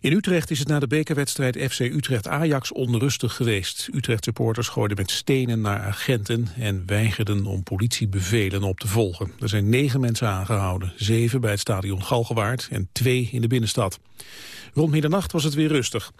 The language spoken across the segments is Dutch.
In Utrecht is het na de bekerwedstrijd FC Utrecht-Ajax onrustig geweest. Utrecht-supporters gooiden met stenen naar agenten en weigerden om politiebevelen op te volgen. Er zijn negen mensen aangehouden, zeven bij het stadion Galgenwaard en twee in de binnenstad. Rond middernacht was het weer rustig.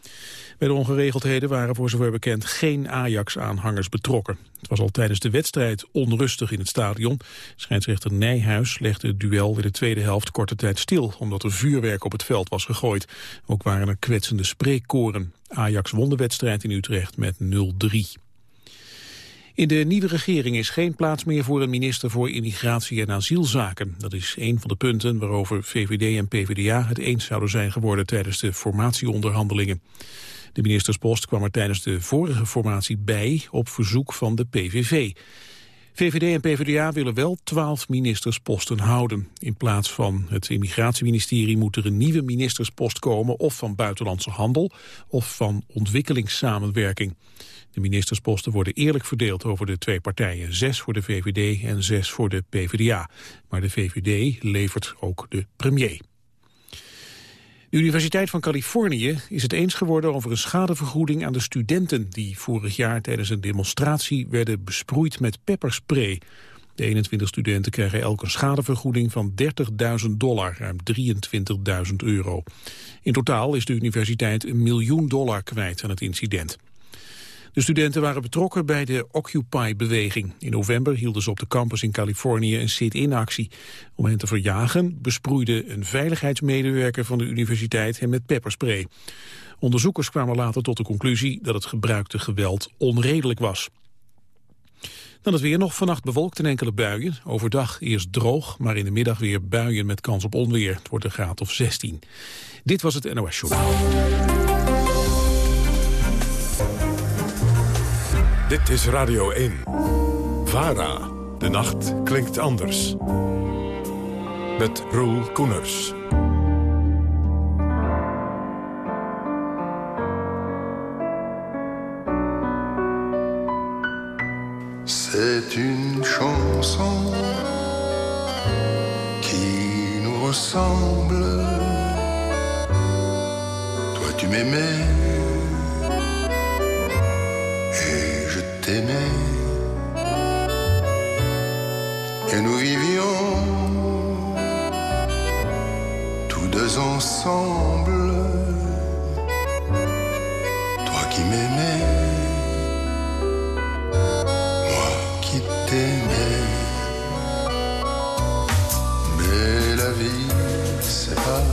Bij de ongeregeldheden waren voor zover bekend geen Ajax-aanhangers betrokken. Het was al tijdens de wedstrijd onrustig in het stadion. Scheidsrechter Nijhuis legde het duel weer de tweede helft korte tijd stil... omdat er vuurwerk op het veld was gegooid. Ook waren er kwetsende spreekkoren. Ajax won de wedstrijd in Utrecht met 0-3. In de nieuwe regering is geen plaats meer voor een minister voor immigratie en asielzaken. Dat is een van de punten waarover VVD en PvdA het eens zouden zijn geworden tijdens de formatieonderhandelingen. De ministerspost kwam er tijdens de vorige formatie bij op verzoek van de PVV. VVD en PvdA willen wel twaalf ministersposten houden. In plaats van het immigratieministerie moet er een nieuwe ministerspost komen... of van buitenlandse handel of van ontwikkelingssamenwerking. De ministersposten worden eerlijk verdeeld over de twee partijen. Zes voor de VVD en zes voor de PvdA. Maar de VVD levert ook de premier. De Universiteit van Californië is het eens geworden over een schadevergoeding aan de studenten die vorig jaar tijdens een demonstratie werden besproeid met pepperspray. De 21 studenten krijgen elk een schadevergoeding van 30.000 dollar, ruim 23.000 euro. In totaal is de universiteit een miljoen dollar kwijt aan het incident. De studenten waren betrokken bij de Occupy-beweging. In november hielden ze op de campus in Californië een sit-in-actie. Om hen te verjagen besproeide een veiligheidsmedewerker van de universiteit hen met pepperspray. Onderzoekers kwamen later tot de conclusie dat het gebruikte geweld onredelijk was. Dan het weer nog vannacht bewolkt in enkele buien. Overdag eerst droog, maar in de middag weer buien met kans op onweer. Het wordt een graad of 16. Dit was het NOS Journaal. Dit is Radio 1. VARA. De nacht klinkt anders. Met Roel Koeners. C'est une chanson qui nous ressemble. Toi tu m'aimais Et nous vivions tous deux ensemble. Toi qui m'aimais, moi qui t'aimais. Mais la vie pas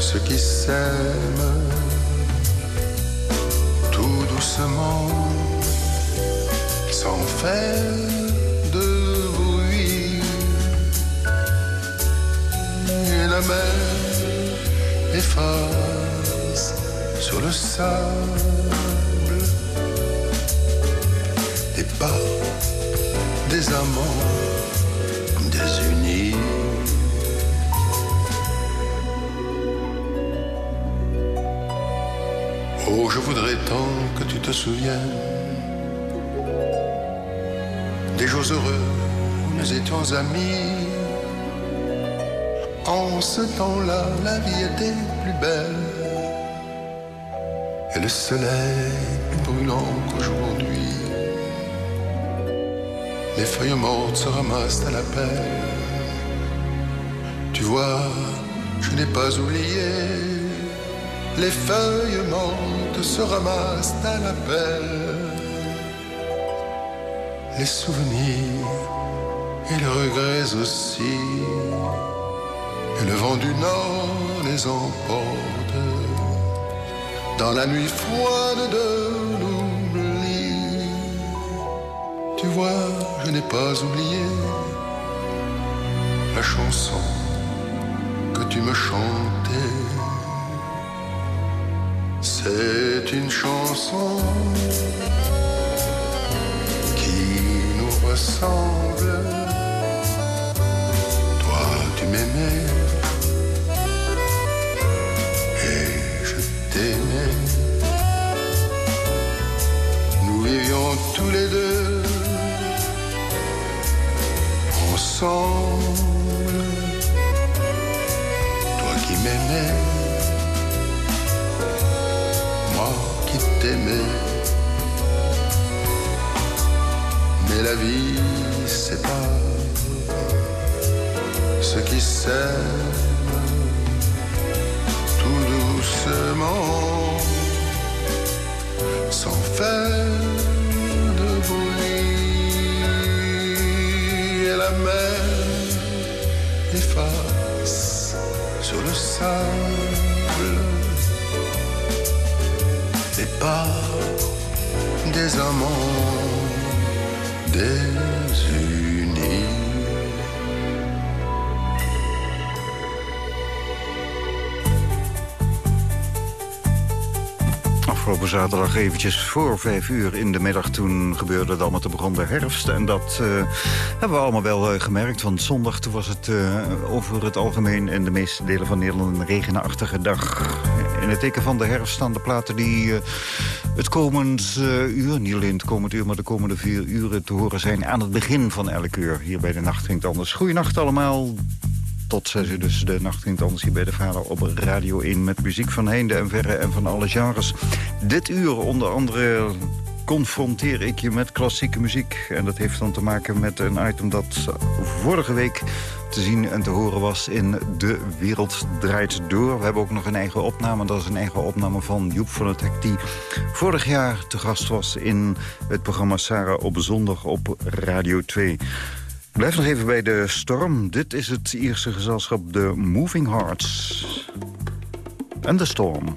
ceux qui s'aiment sans faire de bruit. Et la mer efface sur le sable des pas des amants désunis. Oh, je voudrais tant que tu te souviennes heureux nous étions amis. En ce temps-là, la vie était plus belle et le soleil plus brûlant qu'aujourd'hui. Les feuilles mortes se ramassent à la pelle. Tu vois, je n'ai pas oublié les feuilles mortes se ramassent à la pelle. Les souvenirs et les regrets aussi. Et le vent du nord les emporte dans la nuit froide de l'oubli. Tu vois, je n'ai pas oublié la chanson que tu me chantais c'est une chanson ressemble. Toi, tu m'aimais et je t'aimais. Nous vivions tous les deux ensemble m'aimais, vie sépare ceux qui s'aiment tout doucement, sans faire de bruit. Et la mer efface sur le sable les pas des amants désunis. Afgelopen zaterdag eventjes voor vijf uur in de middag. Toen gebeurde het allemaal, te begon de herfst. En dat eh, hebben we allemaal wel uh, gemerkt. Want zondag toen was het uh, over het algemeen... in de meeste delen van Nederland een regenachtige dag. In het teken van de herfst staan de platen die het komend uur... niet alleen het komend uur, maar de komende vier uren te horen zijn... aan het begin van elk uur. Hier bij de Nacht Ging Anders. Goeienacht allemaal. Tot zes uur dus de nacht anders hier bij de Vader op Radio 1... met muziek van heinde en verre en van alle genres. Dit uur onder andere confronteer ik je met klassieke muziek. En dat heeft dan te maken met een item dat vorige week te zien en te horen was in De Wereld Draait Door. We hebben ook nog een eigen opname. Dat is een eigen opname van Joep van het Hek... die vorig jaar te gast was in het programma Sarah op zondag op Radio 2. Blijf nog even bij de storm. Dit is het Ierse gezelschap The Moving Hearts. En de storm.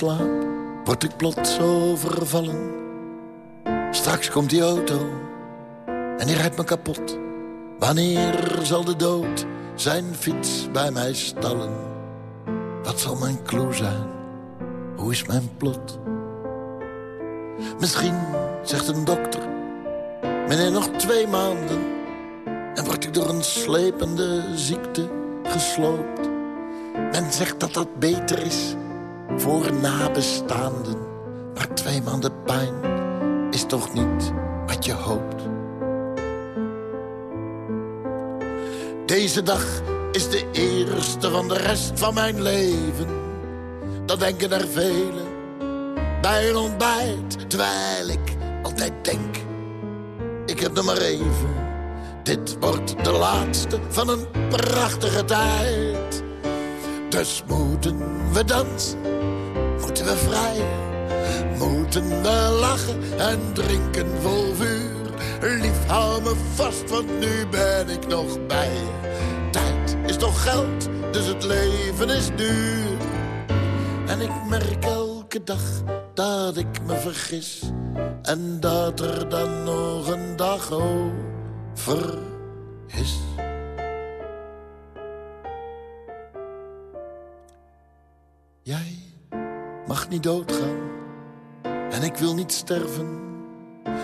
Slaap, word ik plots overvallen. Straks komt die auto en die rijdt me kapot. Wanneer zal de dood zijn fiets bij mij stallen? Wat zal mijn clue zijn? Hoe is mijn plot? Misschien, zegt een dokter, meneer nog twee maanden... en word ik door een slepende ziekte gesloopt. Men zegt dat dat beter is voor nabestaanden. Maar twee maanden pijn is toch niet wat je hoopt. Deze dag is de eerste van de rest van mijn leven. Dat denken er velen bij een ontbijt. Terwijl ik altijd denk, ik heb nog maar even. Dit wordt de laatste van een prachtige tijd. Dus moeten we dansen, moeten we vrijen. Moeten we lachen en drinken vol vuur. Lief, hou me vast, want nu ben ik nog bij Tijd is toch geld, dus het leven is duur. En ik merk elke dag dat ik me vergis. En dat er dan nog een dag over is. Jij mag niet doodgaan en ik wil niet sterven.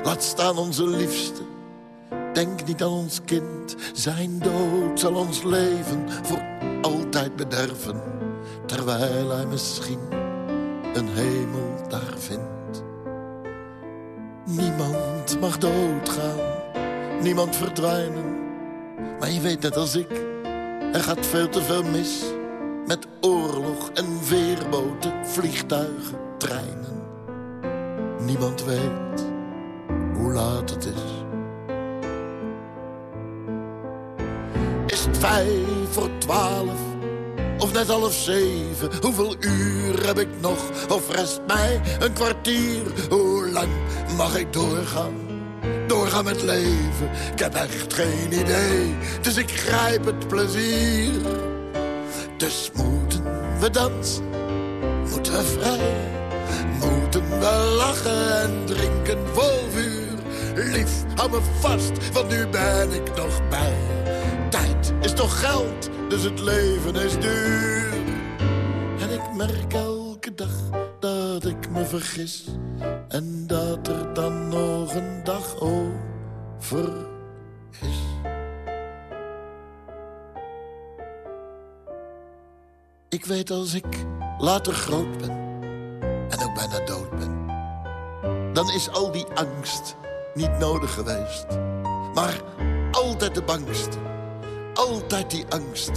Laat staan onze liefste. Denk niet aan ons kind. Zijn dood zal ons leven voor altijd bederven. Terwijl hij misschien een hemel daar vindt. Niemand mag doodgaan. Niemand verdwijnen. Maar je weet net als ik. Er gaat veel te veel mis. Met oorlog en veerboten, vliegtuigen, treinen. Niemand weet hoe laat het is. Is het vijf voor twaalf of net half zeven? Hoeveel uur heb ik nog of rest mij een kwartier? Hoe lang mag ik doorgaan? Doorgaan met leven, ik heb echt geen idee, dus ik grijp het plezier. Dus moeten we dansen, moeten we vrij, moeten we lachen en drinken vol vuur. Lief, hou me vast, want nu ben ik nog bij. Tijd is toch geld, dus het leven is duur. En ik merk elke dag dat ik me vergis. En dat er dan nog een dag over Ik weet als ik later groot ben en ook bijna dood ben... dan is al die angst niet nodig geweest. Maar altijd de bangste, altijd die angst...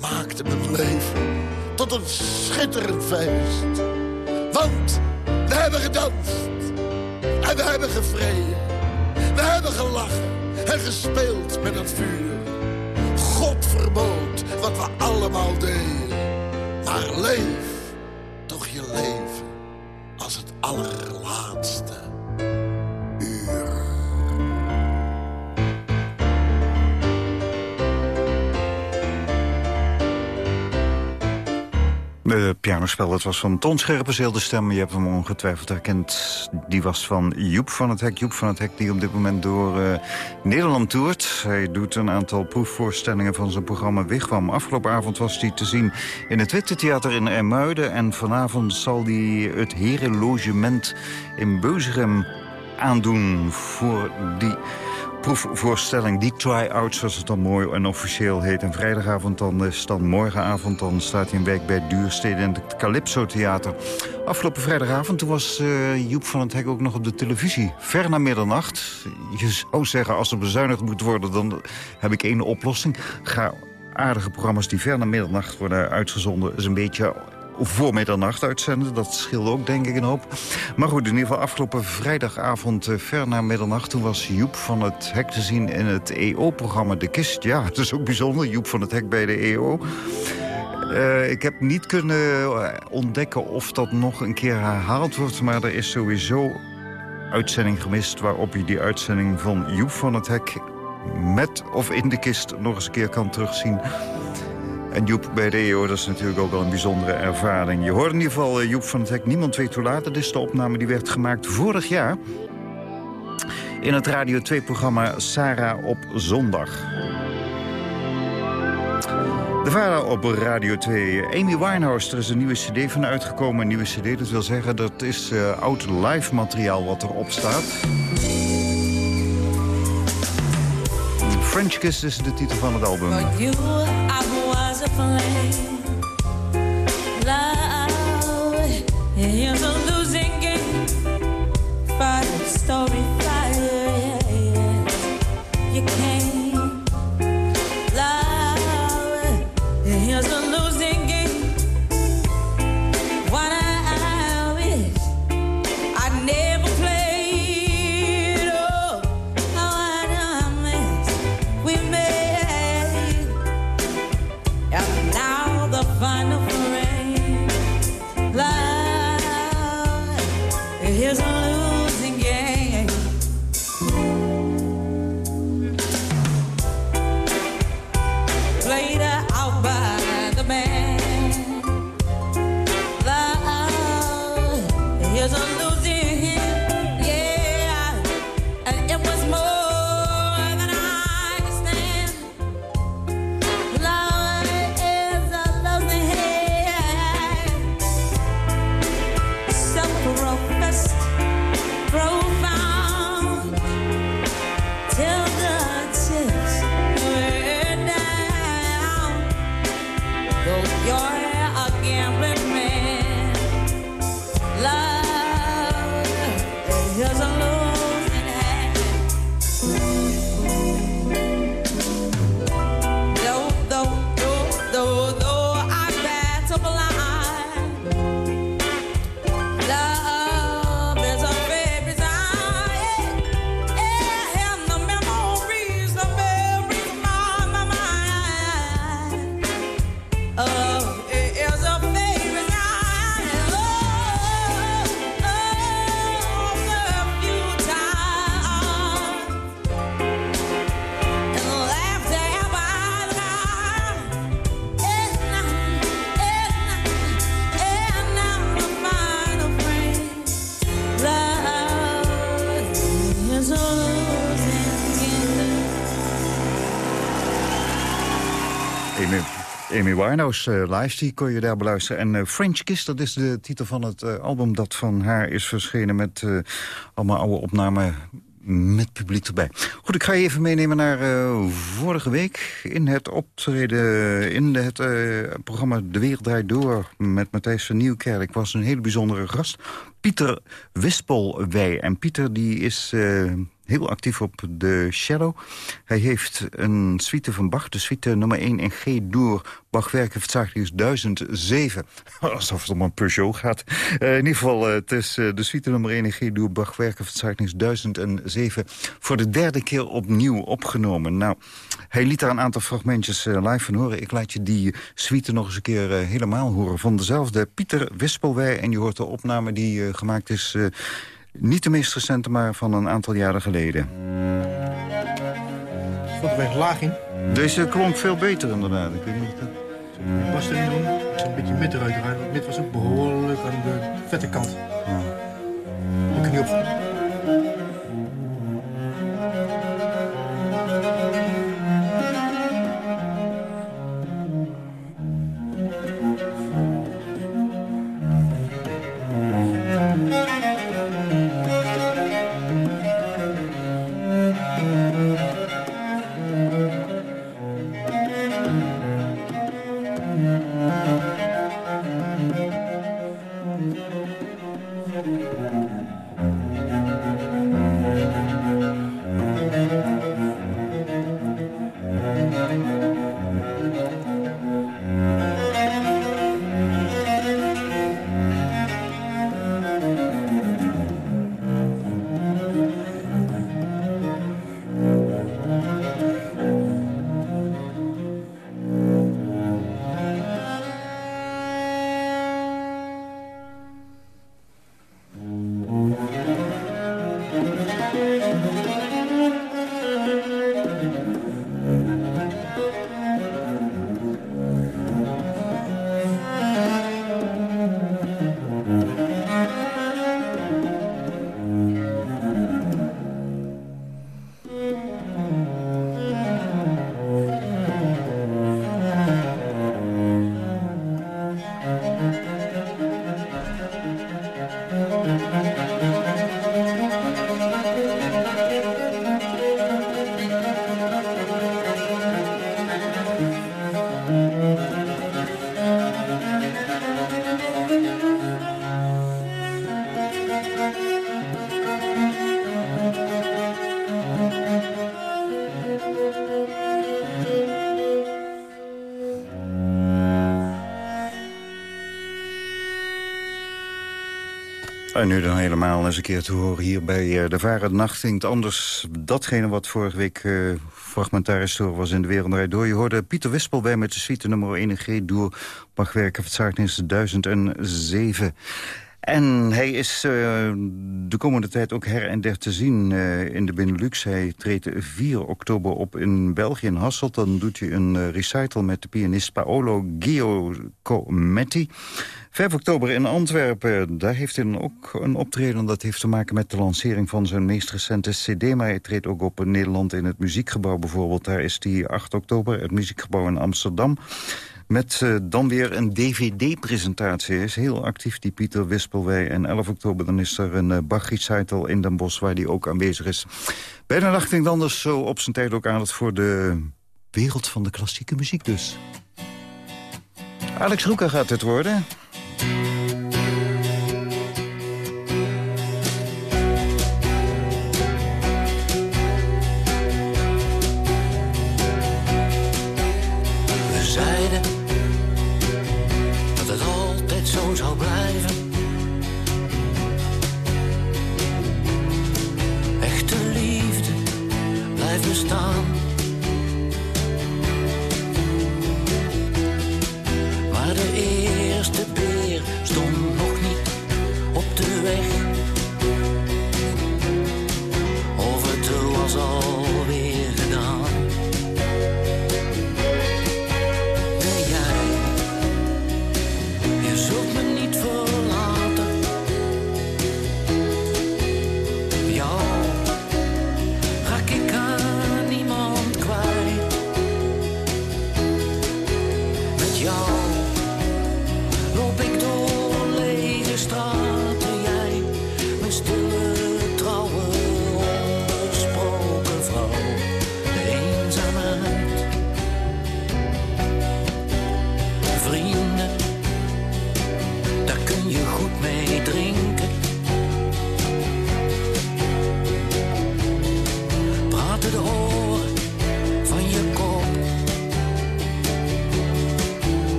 maakte mijn leven tot een schitterend feest. Want we hebben gedanst en we hebben gevreden. We hebben gelachen en gespeeld met het vuur. God verbood wat we allemaal deden. Maar leef toch je leven als het allerlaatste Het pianospel, dat was van Ton Scherpenzeel, de stem. Je hebt hem ongetwijfeld herkend. Die was van Joep van het Hek. Joep van het Hek die op dit moment door uh, Nederland toert. Hij doet een aantal proefvoorstellingen van zijn programma Wigwam. Afgelopen avond was hij te zien in het Witte Theater in Ermuiden. En vanavond zal hij het Herenlogement in Beuzegem aandoen voor die proefvoorstelling, die try-out zoals het dan mooi en officieel heet. En vrijdagavond dan is dan morgenavond, dan staat hij een week bij Duurstede in het Calypso Theater. Afgelopen vrijdagavond, toen was uh, Joep van het Hek ook nog op de televisie. Ver na middernacht. Je zou zeggen, als er bezuinigd moet worden, dan heb ik één oplossing. Ga aardige programma's die ver na middernacht worden uitgezonden... is een beetje voor middernacht uitzenden. Dat scheelde ook, denk ik, een hoop. Maar goed, in ieder geval afgelopen vrijdagavond uh, ver na middernacht... toen was Joep van het Hek te zien in het EO-programma De Kist. Ja, het is ook bijzonder, Joep van het Hek bij de EO. Uh, ik heb niet kunnen ontdekken of dat nog een keer herhaald wordt... maar er is sowieso uitzending gemist... waarop je die uitzending van Joep van het Hek met of in de kist nog eens een keer kan terugzien. En Joep bij de EO, dat is natuurlijk ook wel een bijzondere ervaring. Je hoort in ieder geval Joep van het Hek, Niemand weet hoe laat. Dat is de opname die werd gemaakt vorig jaar... in het Radio 2-programma Sarah op zondag. De vader op Radio 2. Amy Winehouse, er is een nieuwe cd van uitgekomen. Een nieuwe cd, dat wil zeggen dat is uh, oud live materiaal wat erop staat. French Kiss is de titel van het album. Flame. Love is a Amy Winehouse uh, live, die kon je daar beluisteren. En uh, French Kiss, dat is de titel van het uh, album dat van haar is verschenen... met allemaal oude opnamen met publiek erbij. Goed, ik ga je even meenemen naar vorige week... in het optreden in het programma De Wereld Draait Door... met Matthijs van Nieuwkerk was een hele bijzondere gast. Pieter Wispelwij. En Pieter die is heel actief op de cello. Hij heeft een suite van Bach, de suite nummer 1 in G-Dur... Bachwerken Verzachtigens 1007. Alsof het om een Peugeot gaat. Uh, in ieder geval, uh, het is uh, de suite nummer 1 in G-Dur... Bachwerken Verzachtigens 1007. Voor de derde keer opnieuw opgenomen. Nou, hij liet daar een aantal fragmentjes live van horen. Ik laat je die suite nog eens een keer helemaal horen. Van dezelfde Pieter Wispelwij. En je hoort de opname die gemaakt is niet de meest recente, maar van een aantal jaren geleden. Vond er laag in? Deze klonk veel beter inderdaad. Ik weet niet of dat... Ik was erin doen. Ik een beetje mid eruit. Want mid was ook behoorlijk aan de vette kant. Ja. Ik niet op. Nu dan helemaal eens een keer te horen hier bij uh, de Varen Nacht Vindt Anders. Datgene wat vorige week uh, fragmentarisch door was in de Wereld Door. Je hoorde Pieter Wispel bij met de suite nummer 1 G door Bachwerken Verzeichnis 1007. En hij is uh, de komende tijd ook her en der te zien in de Benelux. Hij treedt 4 oktober op in België, in Hasselt. Dan doet hij een recital met de pianist Paolo Giacometti. 5 oktober in Antwerpen, daar heeft hij dan ook een optreden. Dat heeft te maken met de lancering van zijn meest recente cd. Maar hij treedt ook op in Nederland in het Muziekgebouw bijvoorbeeld. Daar is hij 8 oktober, het Muziekgebouw in Amsterdam. Met uh, dan weer een dvd-presentatie. Is heel actief, die Pieter Wispelwij. En 11 oktober dan is er een uh, Bach-recital in Den Bosch... waar hij ook aanwezig is. Bijna dacht dan dus zo op zijn tijd ook aan het voor de wereld van de klassieke muziek dus. Alex Roeker gaat het worden.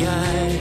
Luca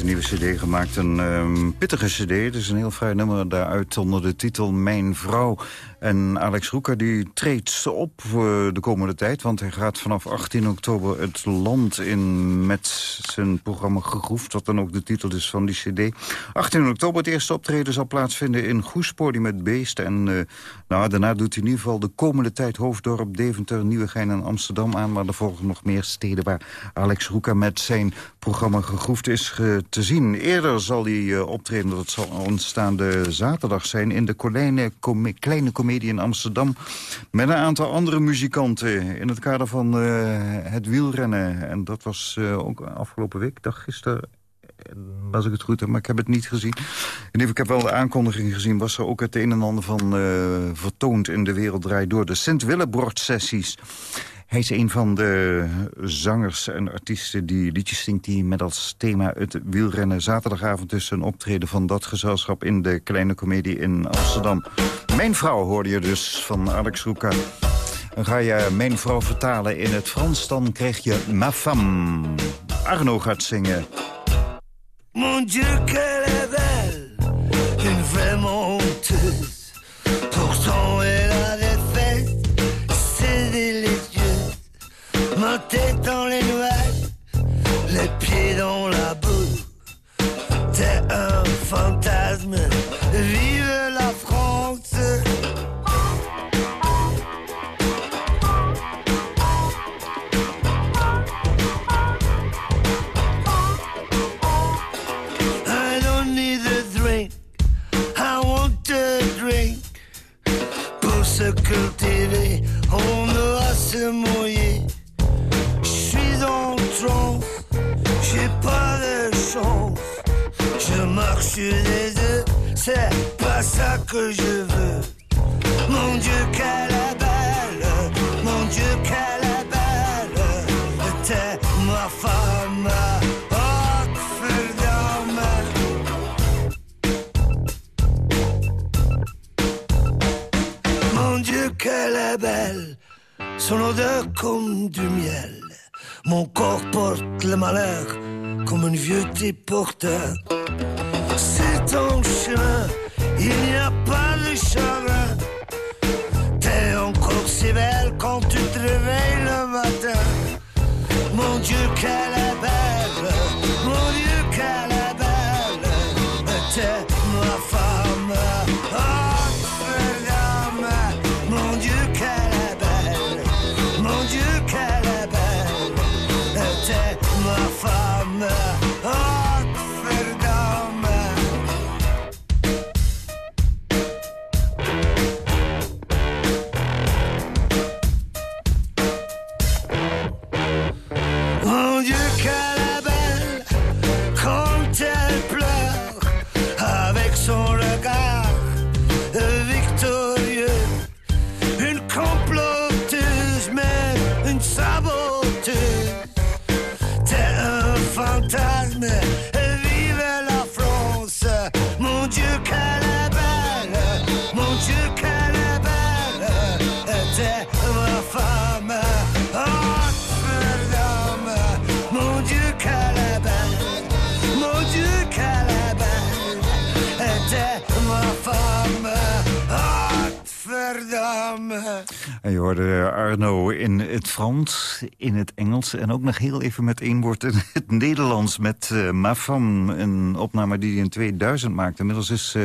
een nieuwe cd gemaakt, een um, pittige cd. Het is een heel vrij nummer daaruit onder de titel Mijn Vrouw. En Alex Roeker die treedt op uh, de komende tijd... want hij gaat vanaf 18 oktober het land in met zijn programma Gegroefd... wat dan ook de titel is van die cd. 18 oktober het eerste optreden zal plaatsvinden in Goespor, met Beest. En uh, nou, daarna doet hij in ieder geval de komende tijd... Hoofddorp, Deventer, Nieuwegein en Amsterdam aan. Maar er volgen nog meer steden waar Alex Roeker met zijn programma Gegroefd is te zien. Eerder zal hij optreden, dat zal aanstaande zaterdag zijn... in de Kleine, com Kleine Comedie in Amsterdam... met een aantal andere muzikanten in het kader van het wielrennen. En dat was ook afgelopen week, dag gisteren als ik het goed heb, maar ik heb het niet gezien. En ik heb wel de aankondiging gezien, was er ook het een en ander van vertoond in de wereld draait door. De Sint-Willebord-sessies. Hij is een van de zangers en artiesten die liedjes zingt... die met als thema het wielrennen zaterdagavond dus een optreden van dat gezelschap... in de Kleine Comedie in Amsterdam. Mijn vrouw hoorde je dus van Alex Roeka. Ga je Mijn vrouw vertalen in het Frans, dan krijg je Ma femme. Arno gaat zingen. Mon Dieu, qu'elle est belle, une. Pourtant, Ma marche des œufs, c'est pas ça que je veux. Mon Dieu, quelle belle, mon Dieu, quelle belle, t'es ma femme. qu'elle est belle, son odeur comme du miel. Mon corps porte le malheur comme un vieux porteur. Chemin, il n'y a pas de chagrin. T'es encore si belle quand tu te réveilles le matin. Mon Dieu, qu'elle est belle, mon Dieu, qu'elle est belle. En je hoorde Arno in het Frans, in het Engels... en ook nog heel even met één woord in het Nederlands... met uh, Ma Femme, een opname die hij in 2000 maakte. Inmiddels is uh,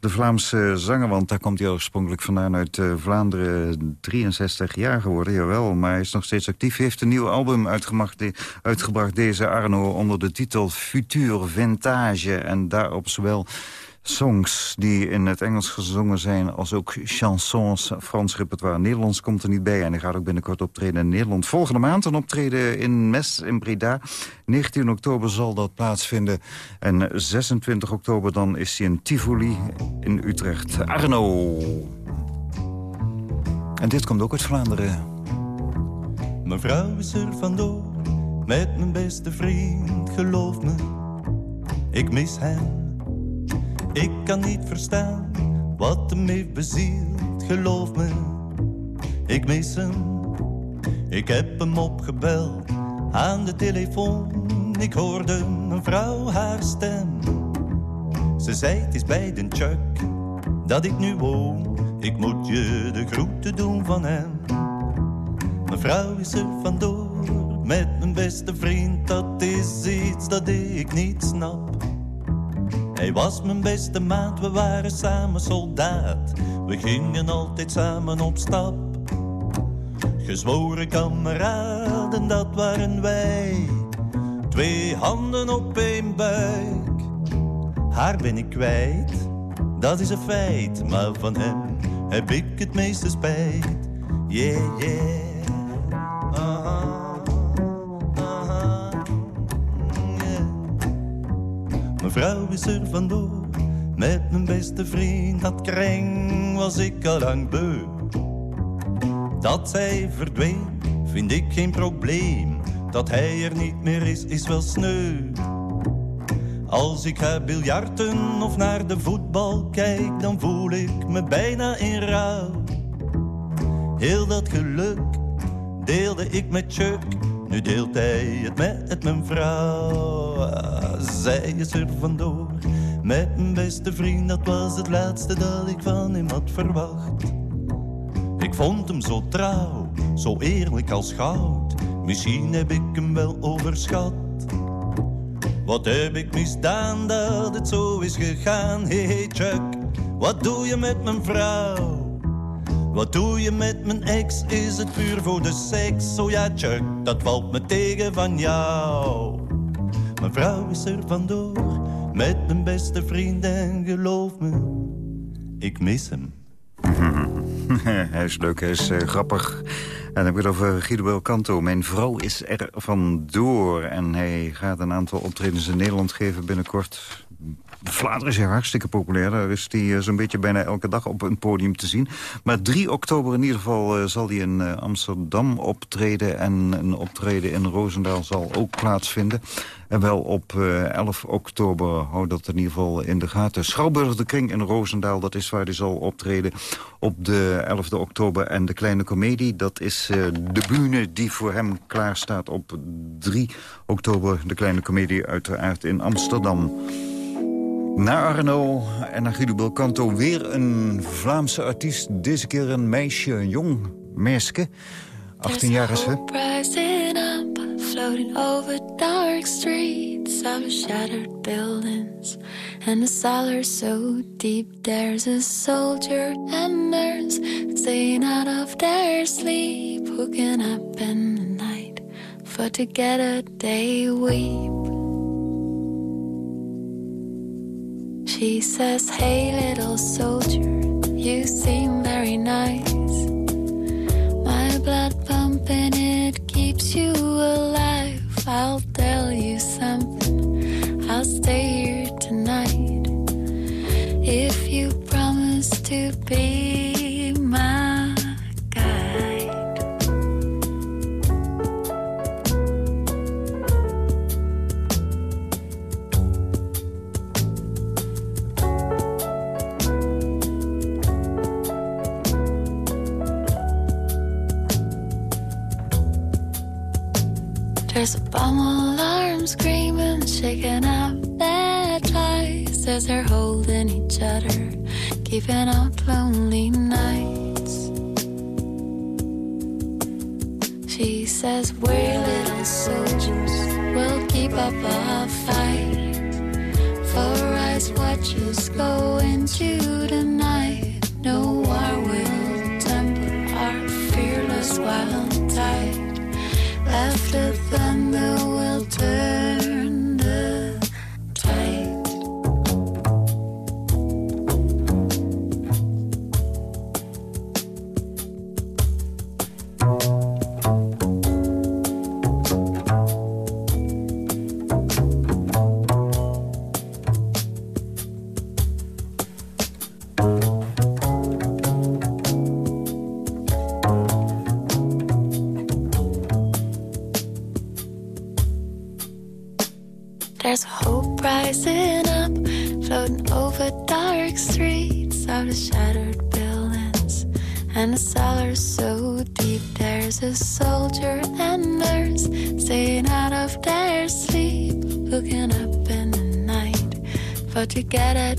de Vlaamse zanger, want daar komt hij oorspronkelijk vandaan... uit Vlaanderen, 63 jaar geworden, jawel. Maar hij is nog steeds actief. Hij heeft een nieuw album uitgebracht, deze Arno... onder de titel Futur Vintage. En daarop zowel songs die in het Engels gezongen zijn... als ook chansons, Frans repertoire. Nederlands komt er niet bij en hij gaat ook binnenkort optreden in Nederland. Volgende maand een optreden in Mes in Breda. 19 oktober zal dat plaatsvinden. En 26 oktober dan is hij in Tivoli in Utrecht. Arno. En dit komt ook uit Vlaanderen. Mijn vrouw is er vandoor met mijn beste vriend, geloof me. Ik mis hem ik kan niet verstaan wat hem heeft bezield, geloof me. Ik mis hem, ik heb hem opgebeld aan de telefoon. Ik hoorde een vrouw haar stem. Ze zei het is bij den Chuck dat ik nu woon. Ik moet je de groeten doen van hem. Mijn vrouw is er vandoor met mijn beste vriend. Dat is iets dat ik niet snap. Hij was mijn beste maat, we waren samen soldaat. We gingen altijd samen op stap. Gezworen kameraden, dat waren wij. Twee handen op één buik. Haar ben ik kwijt, dat is een feit, maar van hem heb ik het meeste spijt. Yeah, yeah. Mijn vrouw is er vandoor, met mijn beste vriend. Dat kring was ik al lang beu. Dat zij verdween, vind ik geen probleem. Dat hij er niet meer is, is wel sneu. Als ik ga biljarten of naar de voetbal kijk, dan voel ik me bijna in rouw. Heel dat geluk deelde ik met Chuck, nu deelt hij het met mijn vrouw. Zij is er vandoor met mijn beste vriend, dat was het laatste dat ik van hem had verwacht. Ik vond hem zo trouw, zo eerlijk als goud. Misschien heb ik hem wel overschat. Wat heb ik misdaan dat het zo is gegaan? Hey, hey Chuck, wat doe je met mijn vrouw? Wat doe je met mijn ex? Is het puur voor de seks? Oh ja, Chuck, dat valt me tegen van jou. Mijn vrouw is er vandoor met mijn beste vriend en geloof me, ik mis hem. hij is leuk, hij is uh, grappig. En dan heb ik het over Guido Belcanto. Mijn vrouw is er vandoor. En hij gaat een aantal optredens in Nederland geven binnenkort. Vlaanderen is hier hartstikke populair. Daar is hij uh, zo'n beetje bijna elke dag op een podium te zien. Maar 3 oktober in ieder geval uh, zal hij in uh, Amsterdam optreden. En een optreden in Roosendaal zal ook plaatsvinden. En wel op 11 oktober, hou dat in ieder geval in de gaten. Schouwburg de Kring in Roosendaal, dat is waar hij zal optreden op de 11 oktober. En de Kleine Comedie, dat is de bühne die voor hem klaar staat op 3 oktober. De Kleine Comedie uiteraard in Amsterdam. Naar Arno en naar Guido Belcanto weer een Vlaamse artiest. Deze keer een meisje, een jong meisje. 18 jaar is ze. floating over dark streets of shattered buildings and the cellar so deep there's a soldier and nurse staying out of their sleep hooking up in the night for together they weep She says, Hey, little soldier, you seem very nice. My blood pumping, it keeps you alive. I'll There's a bomb alarm screaming, shaking up that twice as they're holding each other, keeping out lonely nights. She says, We're little soldiers, we'll keep up a fight. For eyes watchers go into the night. No say And the cellar so deep, there's a soldier and nurse staying out of their sleep, looking up in the night. but For get they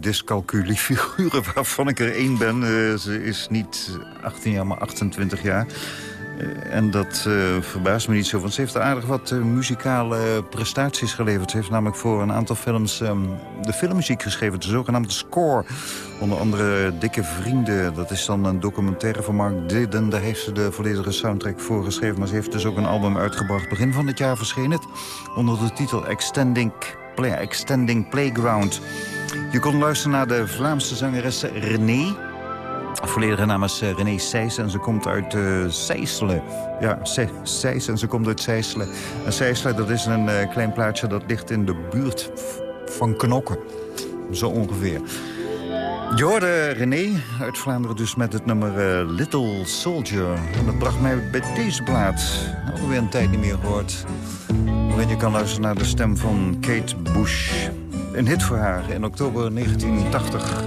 dyscalculiefiguren waarvan ik er één ben. Uh, ze is niet 18 jaar, maar 28 jaar. en dat verbaast me niet zo, want ze heeft aardig wat muzikale prestaties geleverd. Ze heeft namelijk voor een aantal films um, de filmmuziek geschreven, de zogenaamde score. Onder andere Dikke Vrienden, dat is dan een documentaire van Mark Didden. Daar heeft ze de volledige soundtrack voor geschreven. Maar ze heeft dus ook een album uitgebracht. Begin van dit jaar verscheen het onder de titel Extending, Play, Extending Playground. Je kon luisteren naar de Vlaamse zangeres René. Volledige naam is uh, René Seys en ze komt uit uh. Ja, Seys en ze komt uit Sijselen. En Sijselen, dat is een uh, klein plaatsje dat ligt in de buurt van Knokken. Zo ongeveer. Je hoorde René uit Vlaanderen dus met het nummer Little Soldier. En dat bracht mij bij deze plaat. Alweer een tijd niet meer gehoord. Waarin je kan luisteren naar de stem van Kate Bush. Een hit voor haar in oktober 1980.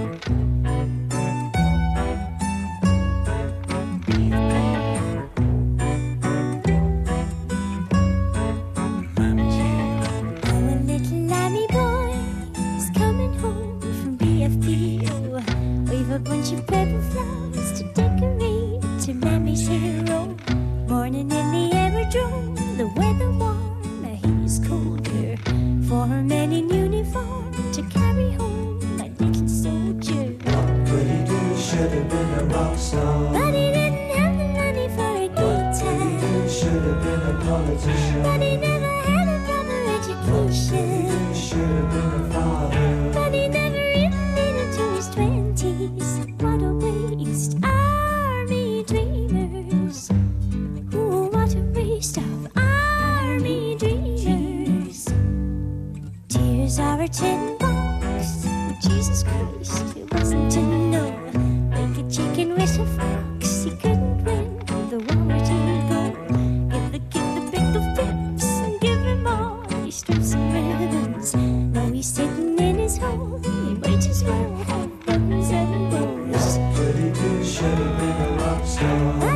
should have been a rock star.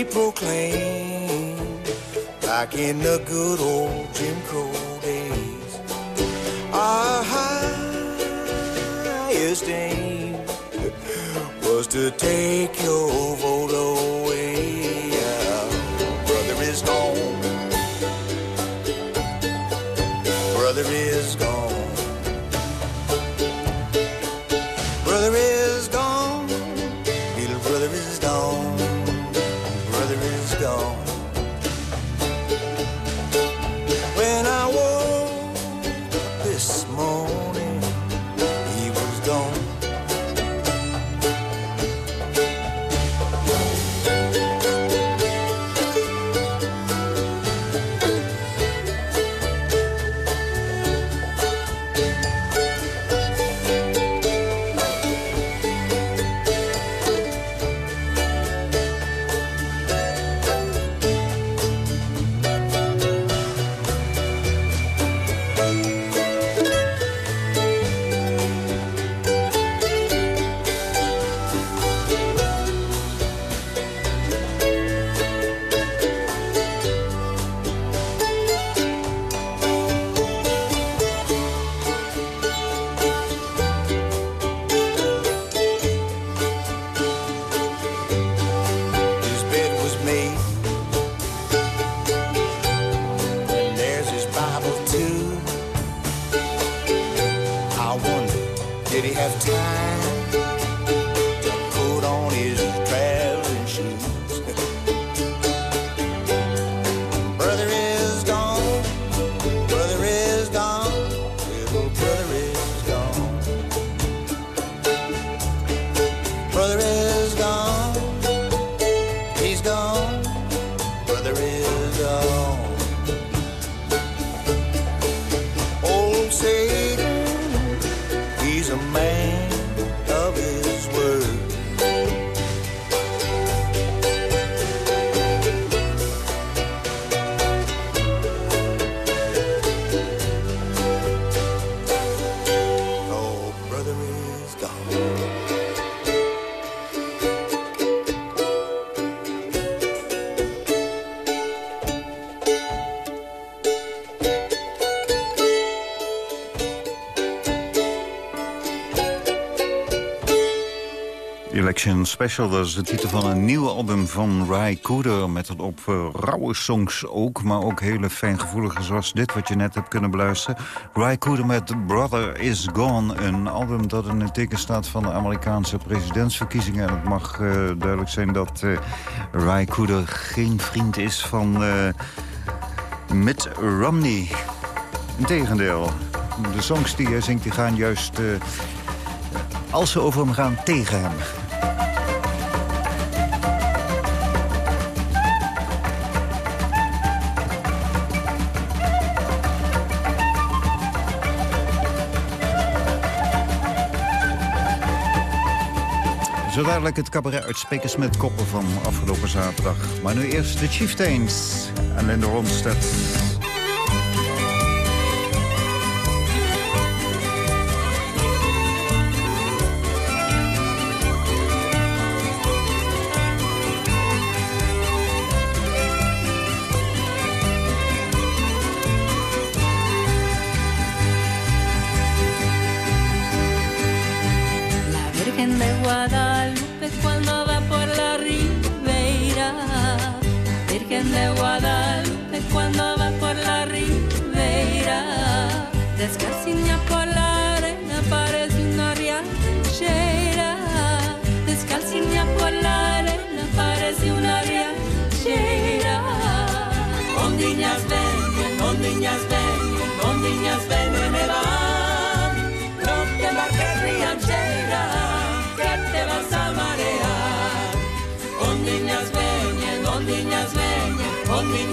We proclaim back in the good old Jim Crow days. Our highest aim was to take your Special, dat is de titel van een nieuwe album van Ry Cooder... met op uh, rauwe songs ook, maar ook hele fijngevoelige... zoals dit wat je net hebt kunnen beluisteren. Ry Cooder met Brother Is Gone. Een album dat in het teken staat van de Amerikaanse presidentsverkiezingen. En het mag uh, duidelijk zijn dat uh, Ry Cooder geen vriend is van Mitt Romney. Integendeel, de songs die hij zingt die gaan juist... als ze over hem gaan, tegen hem. Zo dadelijk het cabaret uit Spekers met Koppen van afgelopen zaterdag. Maar nu eerst de Chieftains en Linda Ronstedt.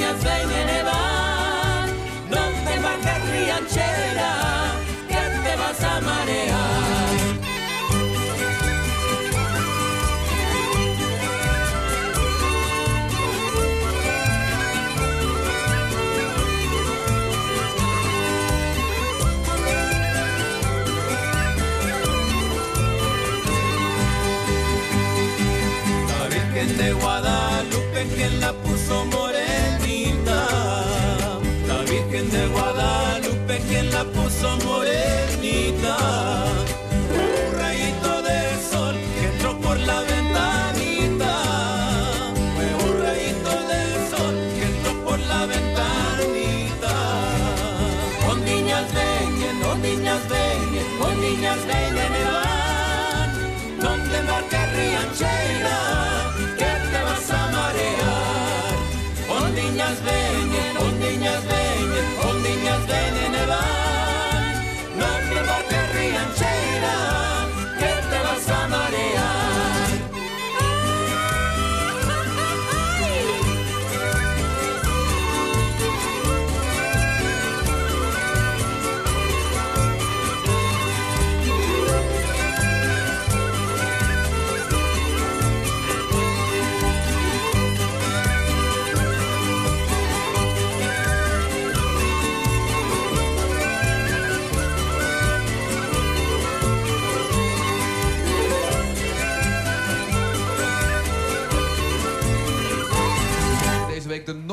montañas ven y nevar. No te bajes rianchera, que te vas a marear. La Virgen de Guadalupe que en la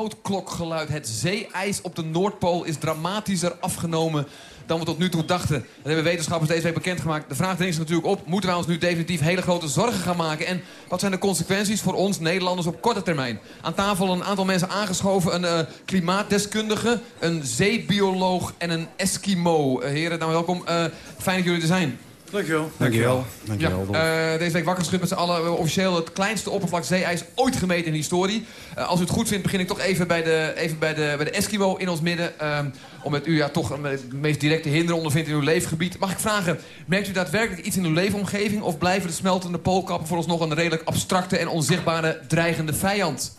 noodklokgeluid. Het zeeijs op de Noordpool is dramatischer afgenomen dan we tot nu toe dachten. Dat hebben wetenschappers deze week bekendgemaakt. De vraag dringt natuurlijk op, moeten wij ons nu definitief hele grote zorgen gaan maken? En wat zijn de consequenties voor ons Nederlanders op korte termijn? Aan tafel een aantal mensen aangeschoven. Een eh, klimaatdeskundige, een zeebioloog en een Eskimo. Eh, heren, nou welkom. Eh, fijn dat jullie er zijn. Dankjewel. Dankjewel. Dankjewel, eh, deze week wakker geschud met z'n allen. Officieel het kleinste oppervlak zeeijs ooit gemeten in de historie. Eh, als u het goed vindt, begin ik toch even bij de, even bij de, bij de Eskimo in ons midden. ehm, om met u ja, toch het meest directe hinder ondervindt in uw leefgebied. Mag ik vragen, merkt u daadwerkelijk iets in uw leefomgeving... of blijven de smeltende poolkappen voor ons nog een redelijk abstracte en onzichtbare dreigende vijand?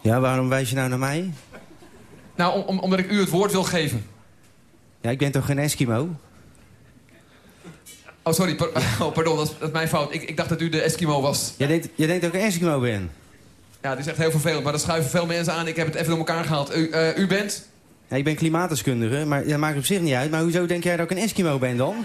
Ja, waarom wijs je nou naar mij? Nou, om, om- omdat ik u het woord wil geven. Ja, ik ben toch geen Eskimo? Oh, sorry, par- oh, pardon, dat is, dat is mijn fout. Ik, ik dacht dat u de Eskimo was. Jij denkt, jij denkt dat ik een Eskimo ben? Ja, dit is echt heel vervelend, maar er schuiven veel mensen aan. Ik heb het even door elkaar gehaald. U, eh, u bent? Ja, ik ben klimaatdeskundige, maar dat maakt op zich niet uit. Maar hoezo denk jij dat ik een Eskimo ben dan?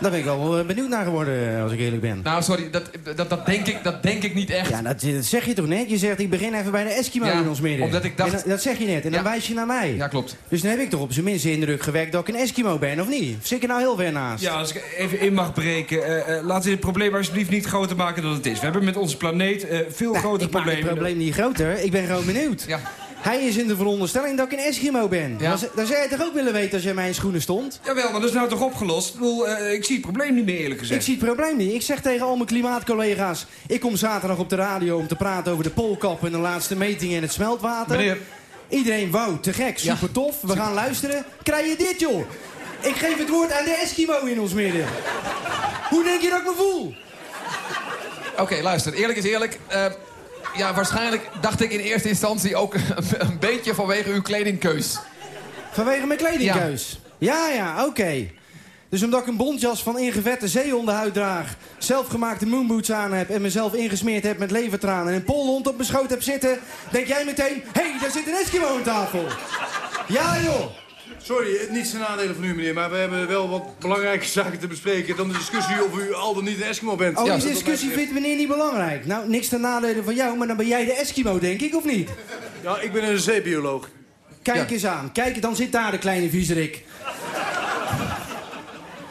Daar ben ik wel eh, benieuwd naar geworden, eh, als ik eerlijk ben. Nou, sorry, dat, dat, dat, denk, ik, dat denk ik niet echt. Ja, dat, dat zeg je toch net? Je zegt, ik begin even bij de Eskimo Ja, in ons midden. omdat ik dacht- En dat, zeg je net, en dan wijs je naar mij. Ja, klopt. Dus dan heb ik toch op zijn minst de indruk gewekt dat ik een Eskimo ben, of niet? Of zit ik er nou heel ver naast? Ja, als ik even in mag breken. eh, eh, laten we dit probleem alsjeblieft niet groter maken dan het is. We hebben met onze planeet eh, veel Nou, grotere ik maak het problemen. probleem niet groter. Ik ben gewoon benieuwd. Ja. Hij is in de veronderstelling dat ik een Eskimo ben. Ja. Dan, zou je toch ook willen weten als jij in mijn schoenen stond? Jawel, maar dat is nou toch opgelost? Ik, bedoel, eh, ik zie het probleem niet meer eerlijk Ik gezegd. zie het probleem niet. Ik zeg tegen al mijn klimaatcollega's... ik kom zaterdag op de radio om te praten over de poolkap... en de laatste metingen in het smeltwater. Meneer, Iedereen, wauw, te gek, Ja. super tof. We gaan luisteren. Krijg je dit, joh? Ik geef het woord aan de Eskimo in ons midden. Hoe denk je dat ik me voel? oké, luister. Eerlijk is eerlijk. Eh, ja, waarschijnlijk dacht ik in eerste instantie ook een beetje vanwege uw kledingkeus. Vanwege mijn kledingkeus. Ja, ja, oké. Dus omdat ik een bontjas van ingevette zeehondenhuid draag... zelfgemaakte moonboots aan heb... en mezelf ingesmeerd heb met levertranen... en een polhond op mijn schoot heb zitten... denk jij meteen... hé, hey, daar zit een Eskimo aan tafel. Ja, joh. Sorry, het niet ten nadele van u, meneer, maar we hebben wel wat belangrijke zaken te bespreken dan de discussie of u al dan niet een Eskimo bent. Oh, Ja, die discussie vindt meneer niet belangrijk. Nou, niks ten nadele van jou, maar dan ben jij de Eskimo, denk ik, of niet? Ja, ik ben een zeebioloog. Kijk Ja. eens aan. Kijk, dan zit daar de kleine viezerik.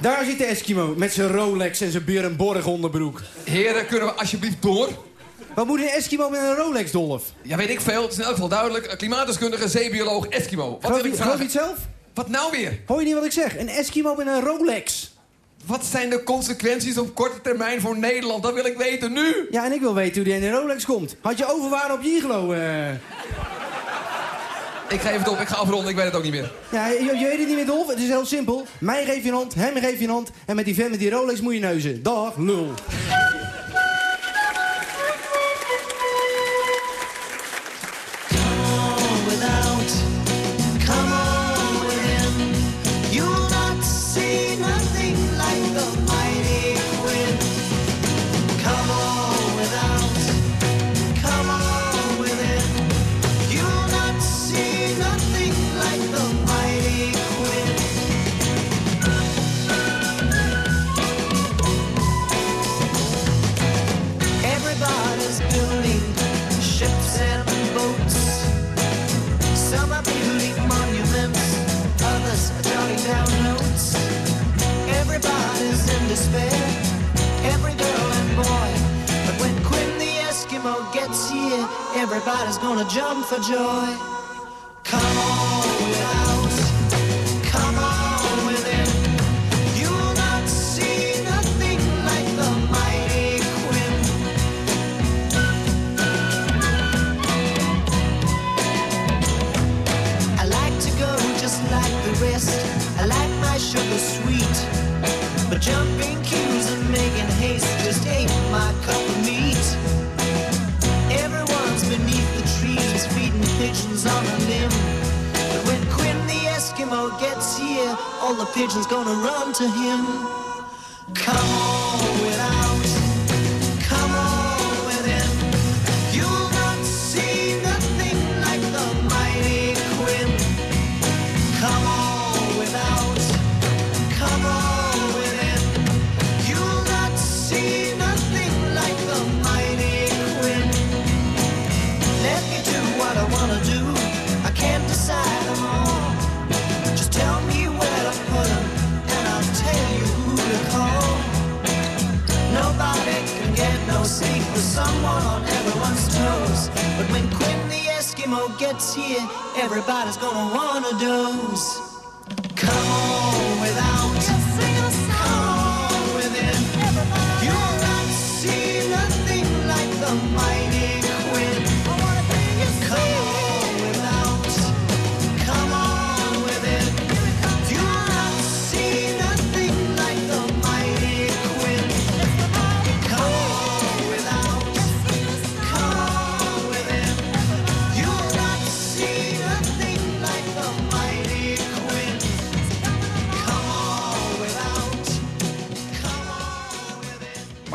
Daar zit de Eskimo met zijn Rolex en zijn Björn Borg onderbroek. Heren, kunnen we alsjeblieft door? Wat moet een Eskimo met een Rolex, Dolf? Ja, weet ik veel. Het is in elk geval duidelijk. Klimaatdeskundige, zeebioloog, Eskimo. Wat Geloof wil ik geloof je vragen? het zelf? Wat nou weer? Hoor je niet wat ik zeg? Een Eskimo met een Rolex. Wat zijn de consequenties op korte termijn voor Nederland? Dat wil ik weten nu. Ja, en ik wil weten hoe die in de Rolex komt. Had je overwaarde op je iglo? eh? Ik geef het op, ik ga afronden, ik weet het ook niet meer. Ja, je, je weet het niet meer, Dolf. Het is heel simpel. Mij geef je een hand, hem geef je een hand. En met die vent met die Rolex moet je neuzen. Dag, lul. Everybody's gonna jump for joy. Come on come on. You'll not see nothing like the mighty Quinn. I like to go just like the rest. I like my sugar sweet. But jumping all the pigeons gonna run to him. Come on gets here, everybody's gonna wanna doze.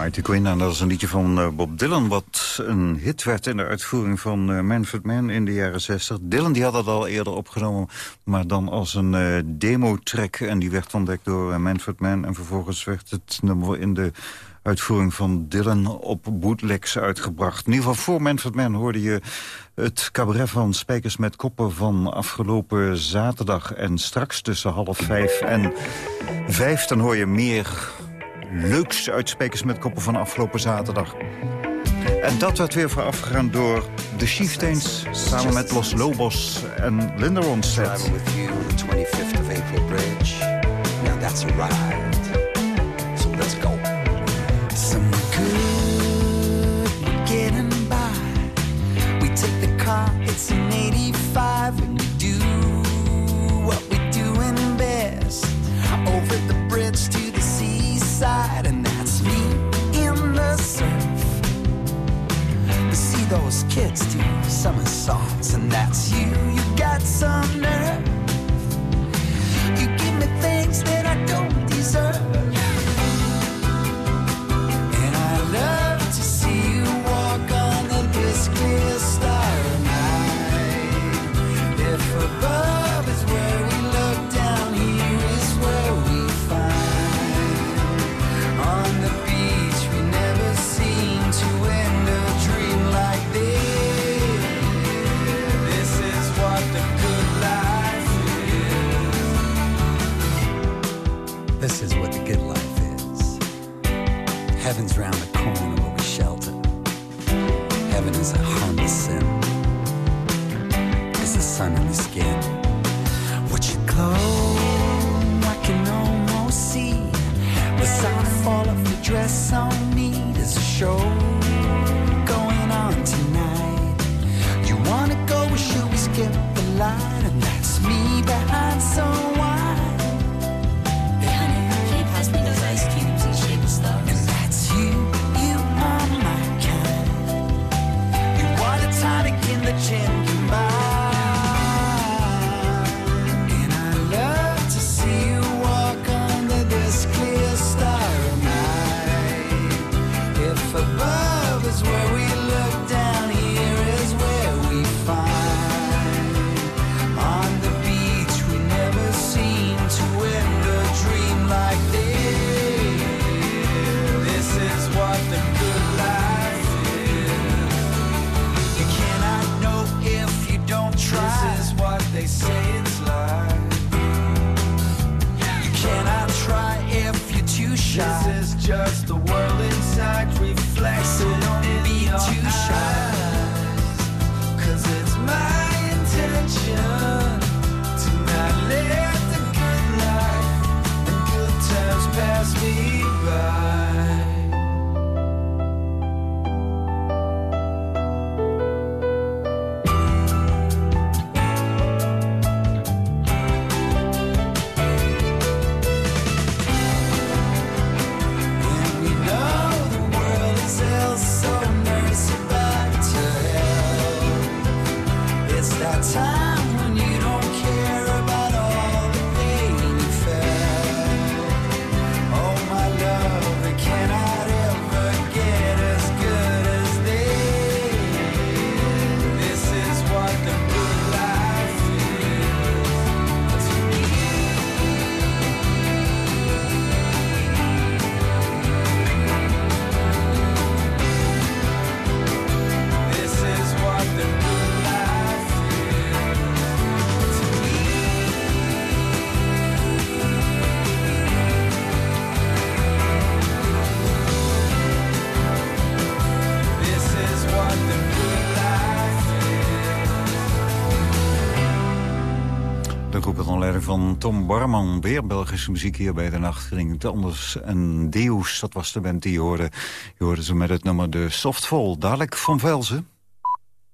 Mighty Quinn, en dat is een liedje van eh, Bob Dylan... wat een hit werd in de uitvoering van eh, Manfred Mann in de jaren 60. Dylan die had het al eerder opgenomen, maar dan als een eh, demo-track... en die werd ontdekt door eh, Manfred Mann... en vervolgens werd het nummer in de uitvoering van Dylan op bootlegs uitgebracht. In ieder geval voor Manfred Mann hoorde je het cabaret van Spijkers met Koppen van afgelopen zaterdag. En straks tussen half vijf en vijf dan hoor je meer leuks uit Spijkers met Koppen van afgelopen zaterdag. En dat werd weer voorafgegaan door de Chieftains... samen met Los Lobos en Linda Ronstadt. Driving with you on the 25th of April Bridge. Now that's a ride. Some good getting by. We take the car, it's an 85, and do those kids do somersaults, and that's you. You got some nerve. You give me things that sun on your skin. Would you glow? I can almost see the sound fall of your dress on me. There's a show. Tom Barman, weer Belgische muziek hier bij de nacht. Klinkt anders. een Deus, dat was de band die je hoorde. Je hoorde ze met het nummer De Softfall. Dadelijk van Velzen.